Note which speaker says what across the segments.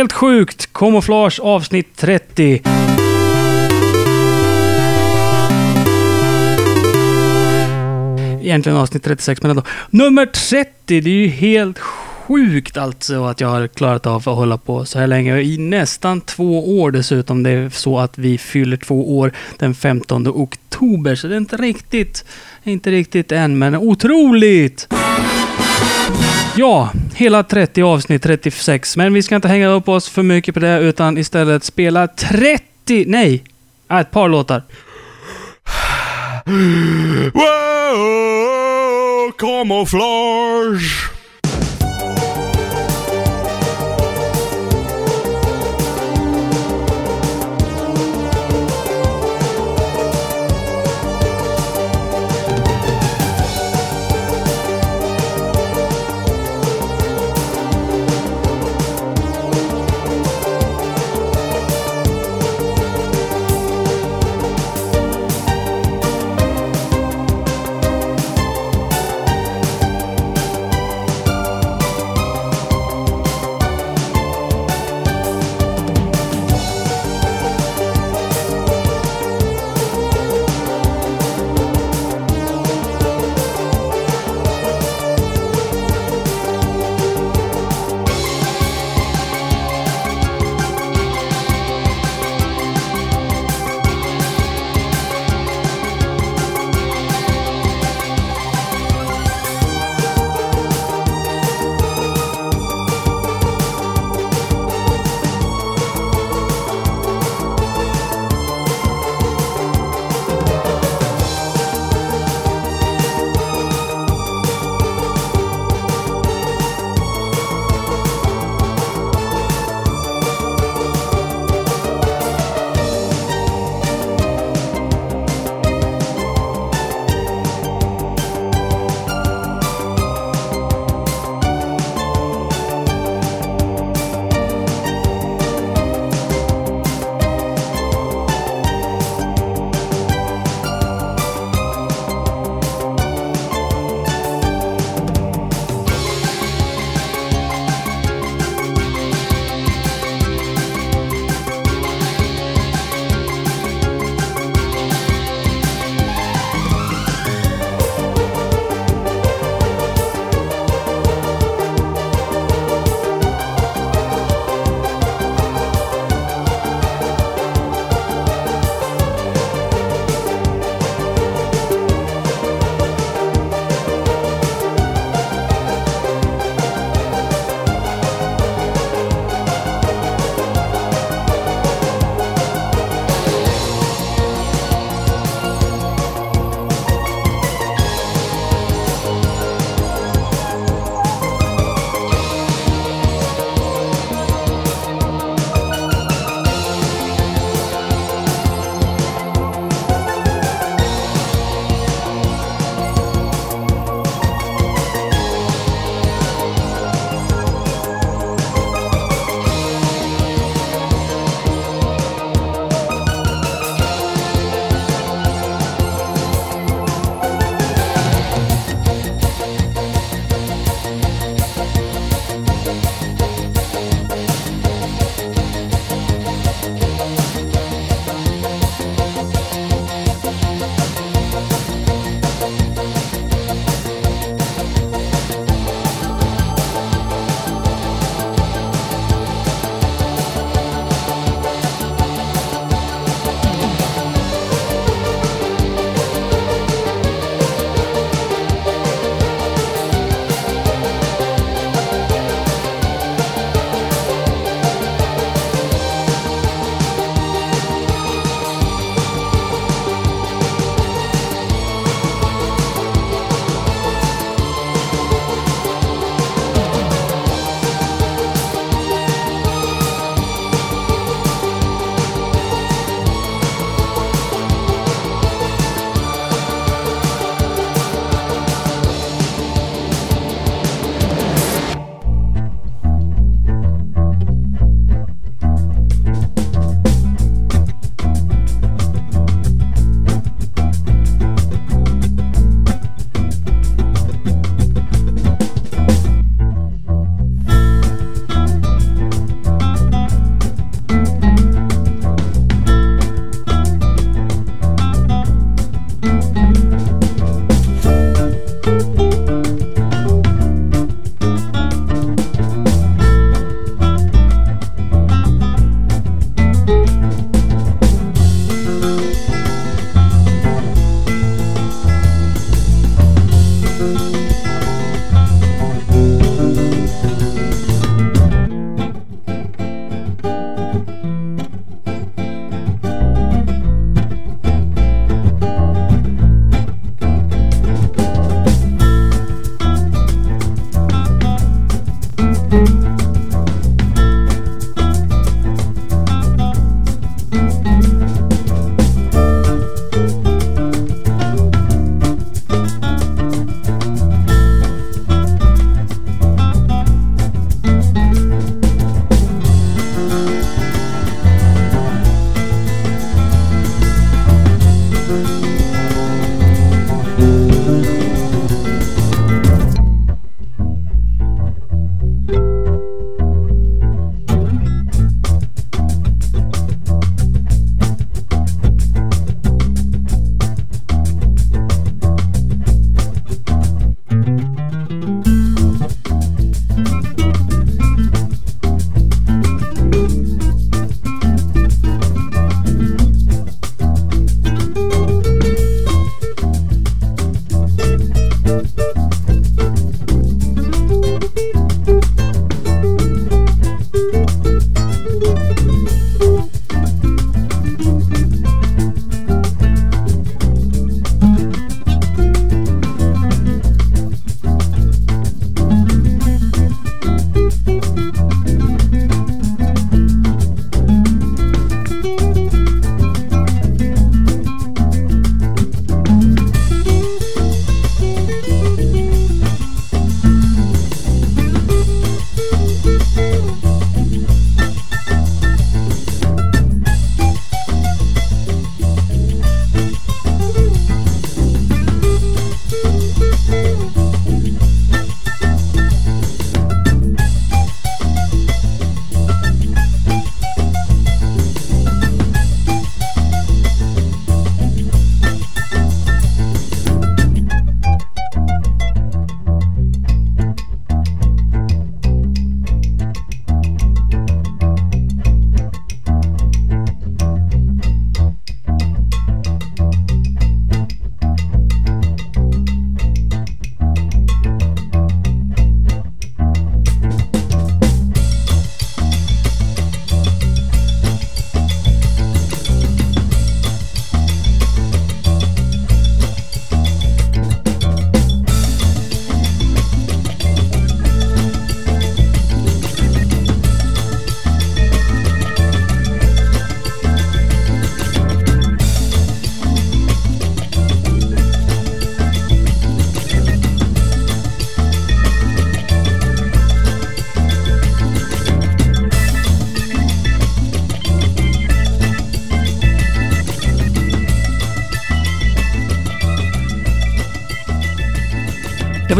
Speaker 1: helt sjukt! Kamouflage avsnitt 30. Egentligen avsnitt 36, men ändå. Nummer 30! Det är ju helt sjukt alltså att jag har klarat av att hålla på så här länge. I nästan två år dessutom. Det är så att vi fyller två år den 15 oktober. Så det är inte riktigt, inte riktigt än, men otroligt! Ja, hela 30 avsnitt, 36. Men vi ska inte hänga upp oss för mycket på det, utan istället spela 30, nej, äh, ett par låtar.
Speaker 2: Wow, camouflage!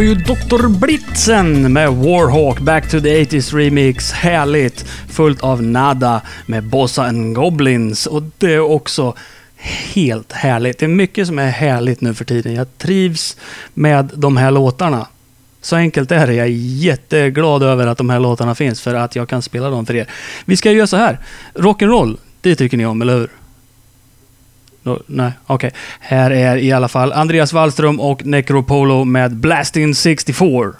Speaker 1: Vi ju Dr. Blitzen med Warhawk Back to the 80s Remix. Härligt! Fullt av Nada med Bossa and Goblins. Och det är också helt härligt. Det är mycket som är härligt nu för tiden. Jag trivs med de här låtarna. Så enkelt är det. Jag är jätteglad över att de här låtarna finns för att jag kan spela dem för er. Vi ska göra så här. Rock'n'roll, det tycker ni om, eller hur? No, nej, okej. Okay. Här är i alla fall Andreas Wallström och Necropolo med Blasting 64.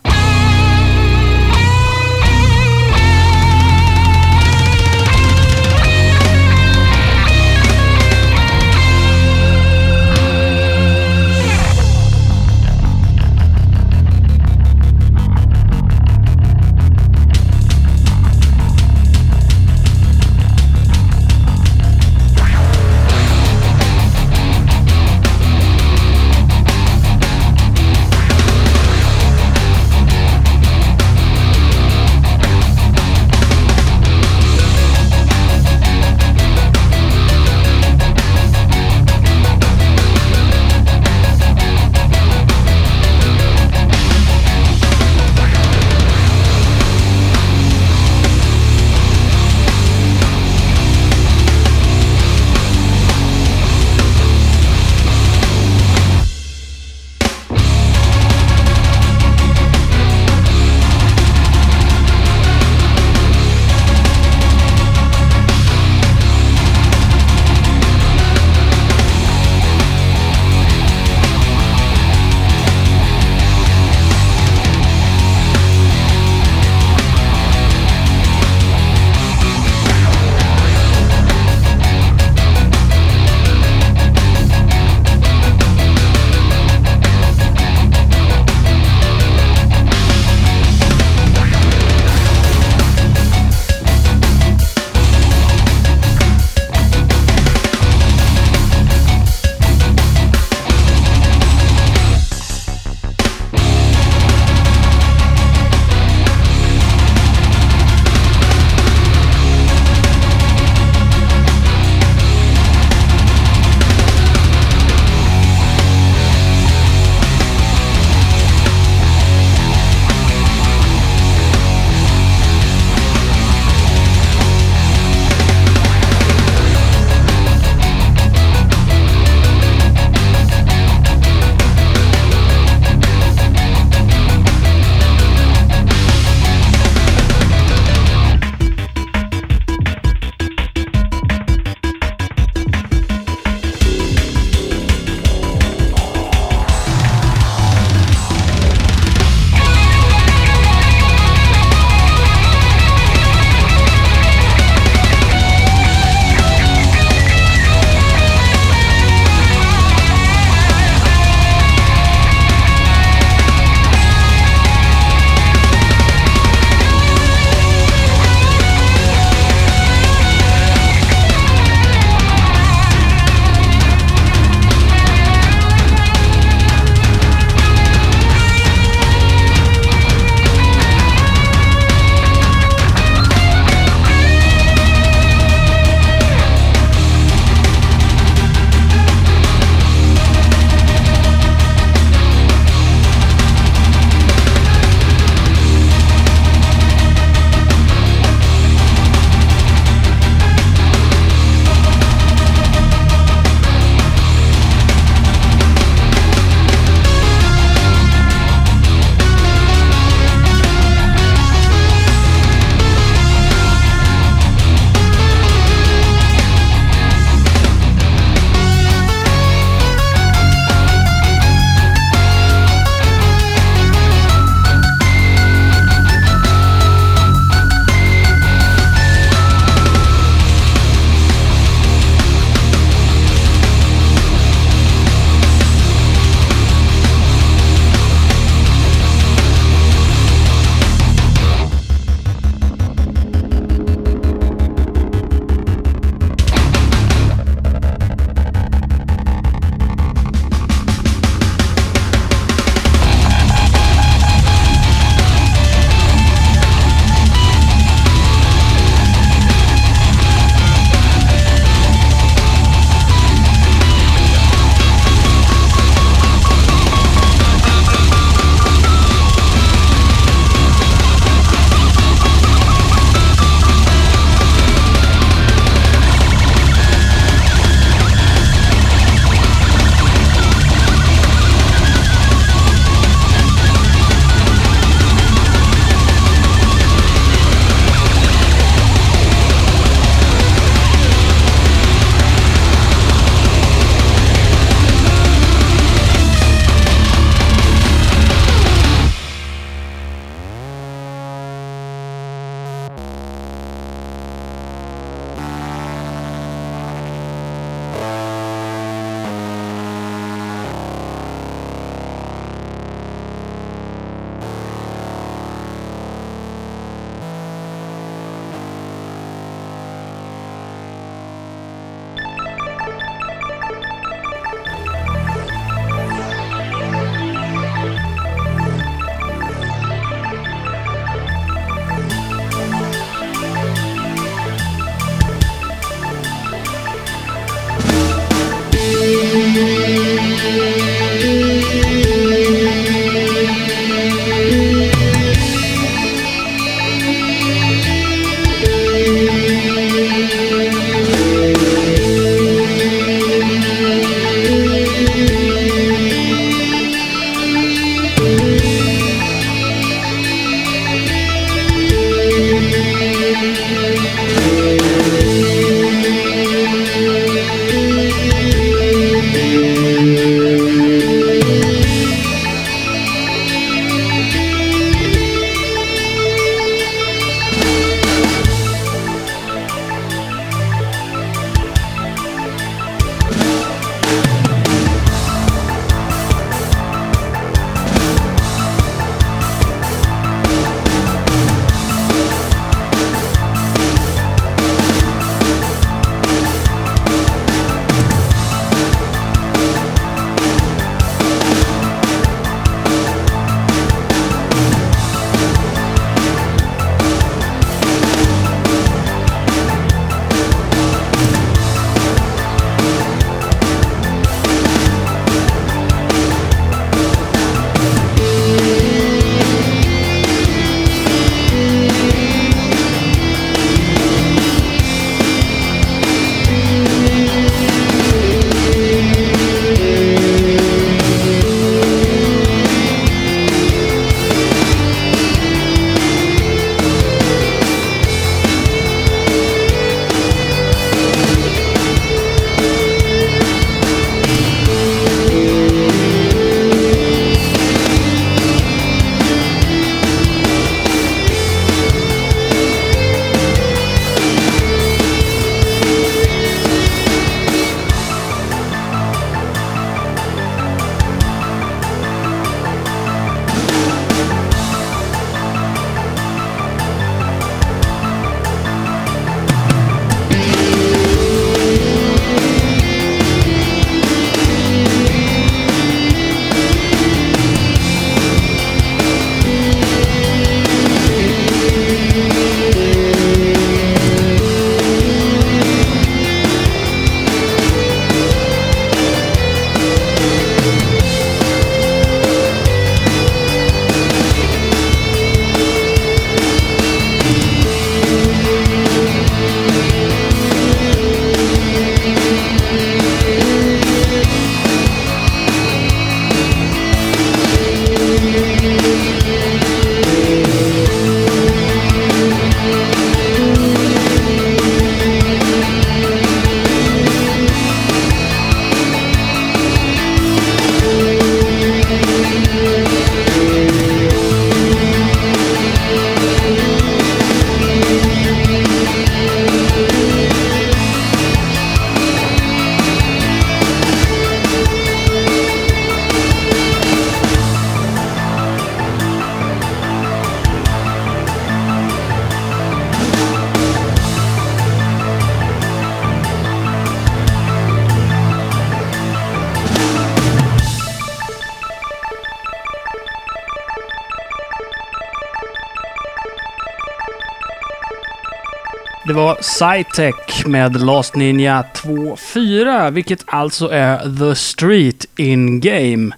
Speaker 1: Det var Cytec med Last Ninja 2.4, vilket alltså är The Street in Game.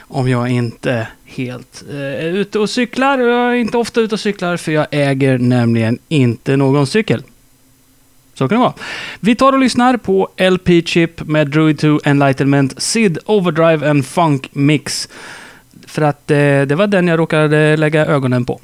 Speaker 1: Om jag inte helt eh, är ute och cyklar. Jag är inte ofta ute och cyklar för jag äger nämligen inte någon cykel. Så kan det vara. Vi tar och lyssnar på LP Chip med Druid 2 Enlightenment, Sid Overdrive and Funk Mix. För att eh, det var den jag råkade lägga ögonen på.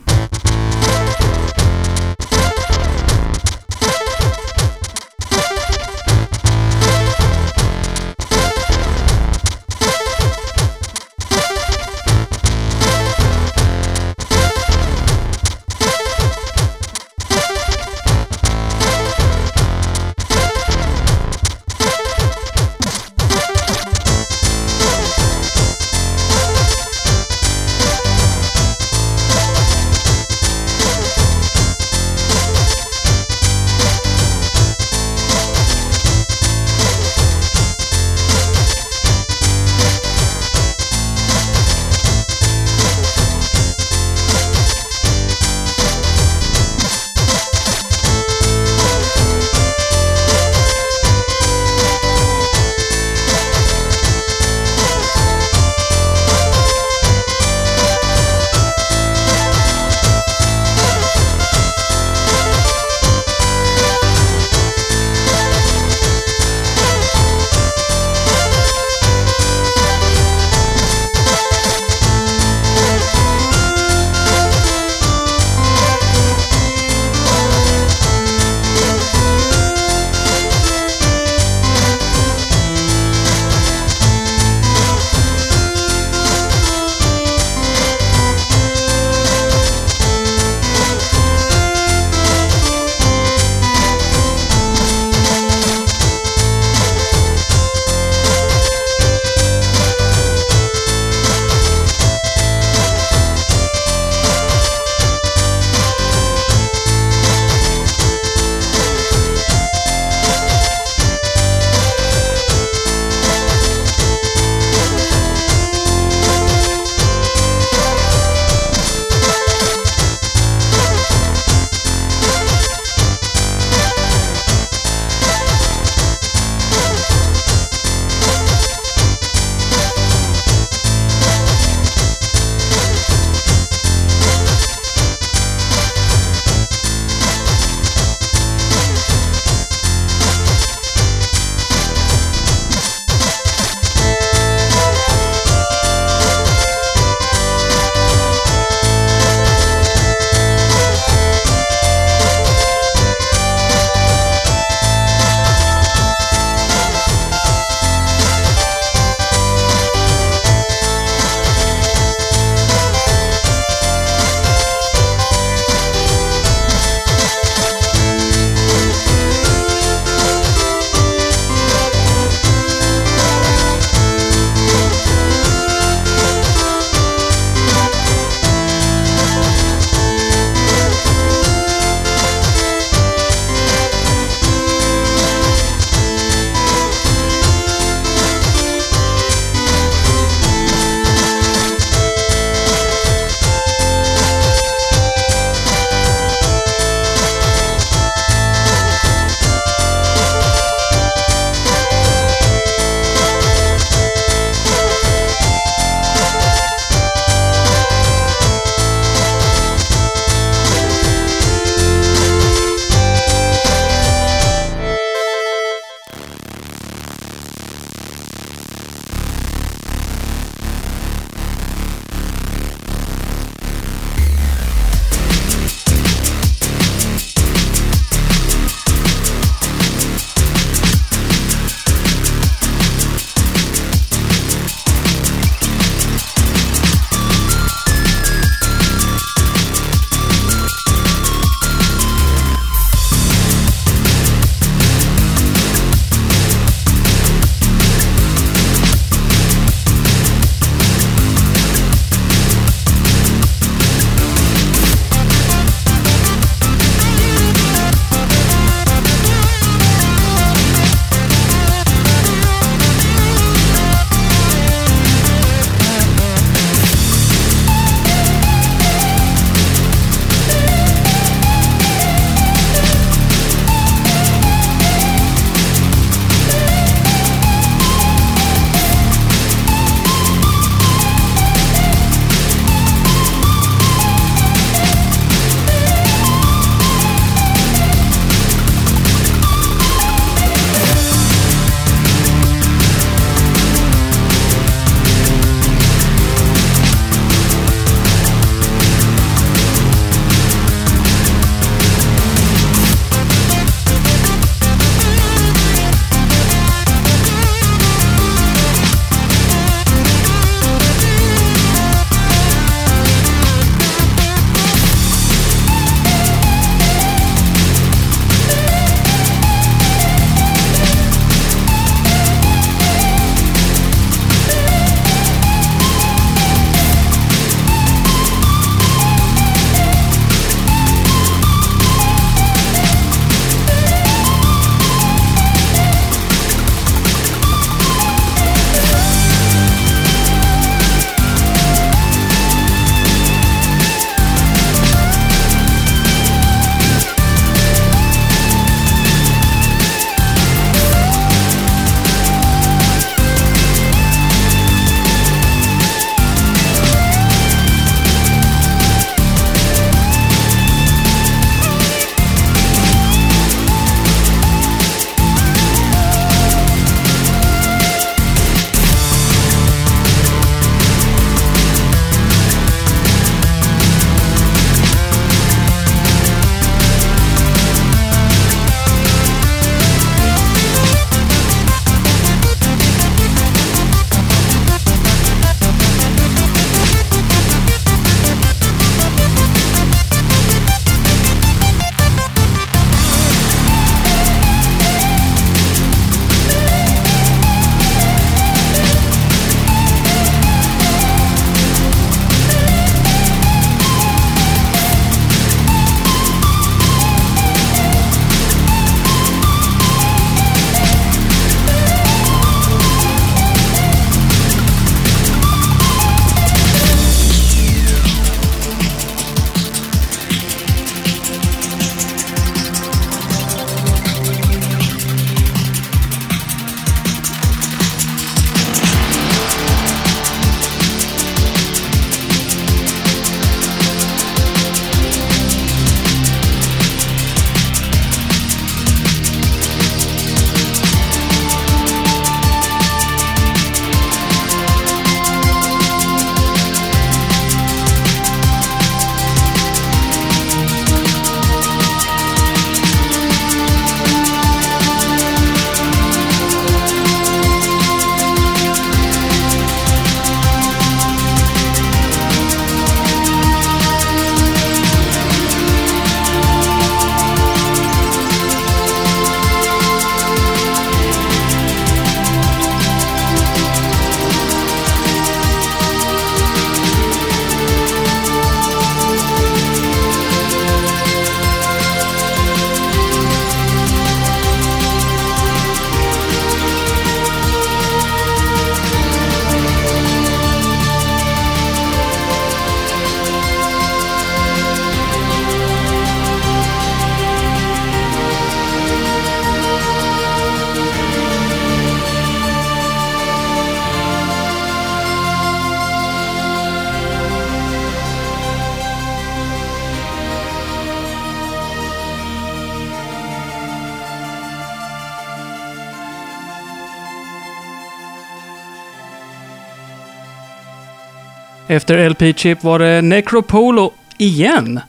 Speaker 1: Efter LP Chip var det Necropolo igen.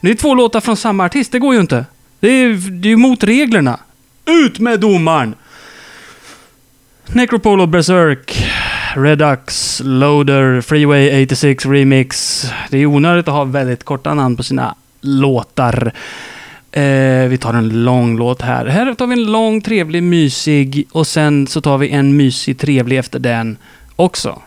Speaker 1: Det är två låtar från samma artist, det går ju inte. Det är, ju mot reglerna. Ut med domaren! Necropolo Berserk, Redux, Loader, Freeway 86 Remix. Det är onödigt att ha väldigt korta namn på sina låtar. Eh, vi tar en lång låt här. Här tar vi en lång, trevlig, mysig och sen så tar vi en mysig, trevlig efter den också.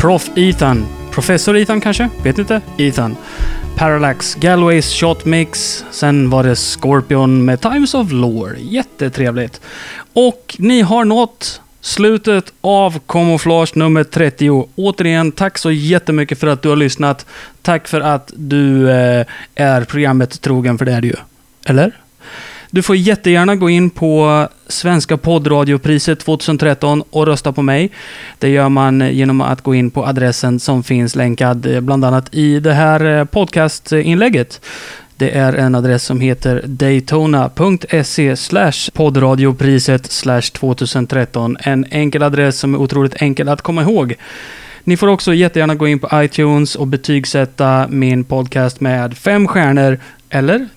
Speaker 1: Prof. Ethan. Professor Ethan kanske? Vet inte. Ethan. Parallax, Galways Shot Mix. Sen var det Scorpion med Times of Lore. Jättetrevligt. Och ni har nått slutet av Camouflage nummer 30. Återigen, tack så jättemycket för att du har lyssnat. Tack för att du eh, är programmet trogen, för det är du ju. Eller? Du får jättegärna gå in på Svenska poddradiopriset 2013 och rösta på mig. Det gör man genom att gå in på adressen som finns länkad eh, bland annat i det här eh, podcastinlägget. Det är en adress som heter daytona.se poddradiopriset 2013. En enkel adress som är otroligt enkel att komma ihåg. Ni får också jättegärna gå in på iTunes och betygsätta min podcast med fem stjärnor, eller?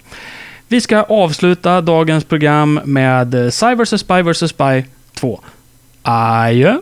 Speaker 1: Vi ska avsluta dagens program med Cy vs Spy vs Spy 2. Adjö!